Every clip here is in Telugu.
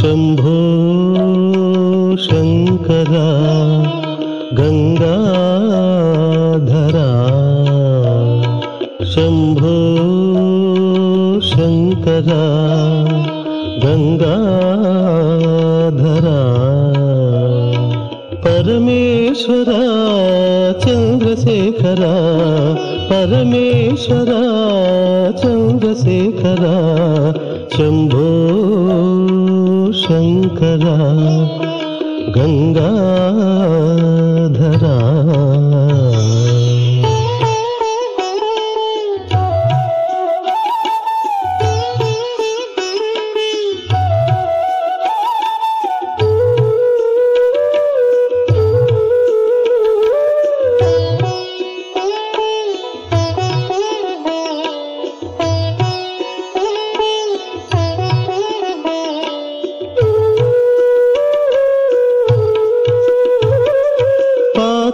शम्भो शङ्करा गङ्गाधरा शंकर गंगा धरा परमेश्वरा चंद्रशेखर परमेश्वरा चंद्रशेखर शंभो शङ्करा गङ्गाधरा।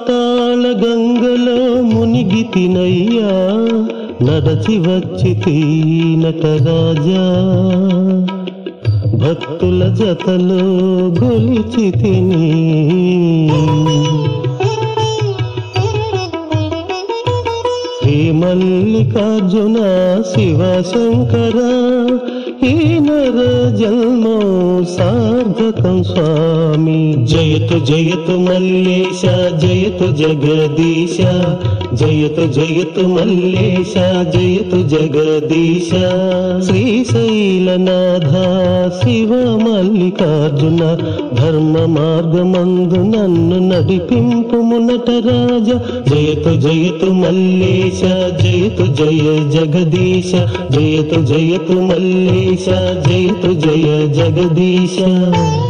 పాతాళ గంగలో మునిగి తినయ్యా నడచి వచ్చి తీనటరాజా భక్తుల జతలో గొలిచి తిని. శ్రీ మల్లికార్జున శివశంకర ఈ నర జన్మో సార్థకం స్వామి. జయతు జయతు మల్లేశ జయతు జగదీశ. జయతు జయతు మల్లేశ జయతు జగదీశ. శ్రీశైలనాథ శివ మల్లికార్జున ధర్మ మార్గమందు నన్ను నడిపింపు నటరాజ జయతు జయతు మల్లేశ జయతు జయ జగదీశ. జయతు జయతు మల్లేశ जय जय जगदीश।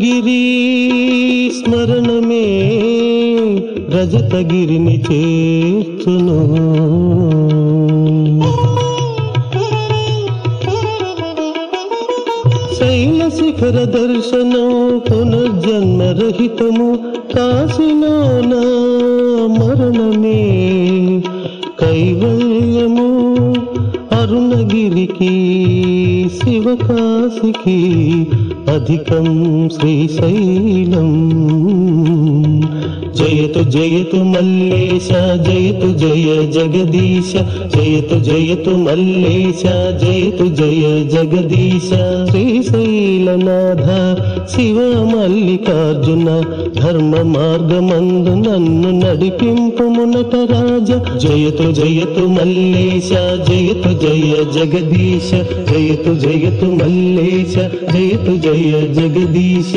గిరి స్మరణమే రజతగిరిని చేర్చును. శైల శిఖర దర్శనం పునర్జన్మ రహితము అరుణగిరికి శివకాశికి అధికం శ్రీశైలం. జయతు జయతు మల్లేశ జయతు జయ జగదీశ జయతు జయతు మల్లేశ జయతు జయ జగదీశ. శ్రీశైలనాథ శివ మల్లికార్జున ధర్మ మార్గమందు నన్ను నడిపింపు మునట రాజ. జయతు జయతు మల్లేశ జయతు జయ जय जगदीश जयतु जयतु मल्लेश जयतु जय जगदीश।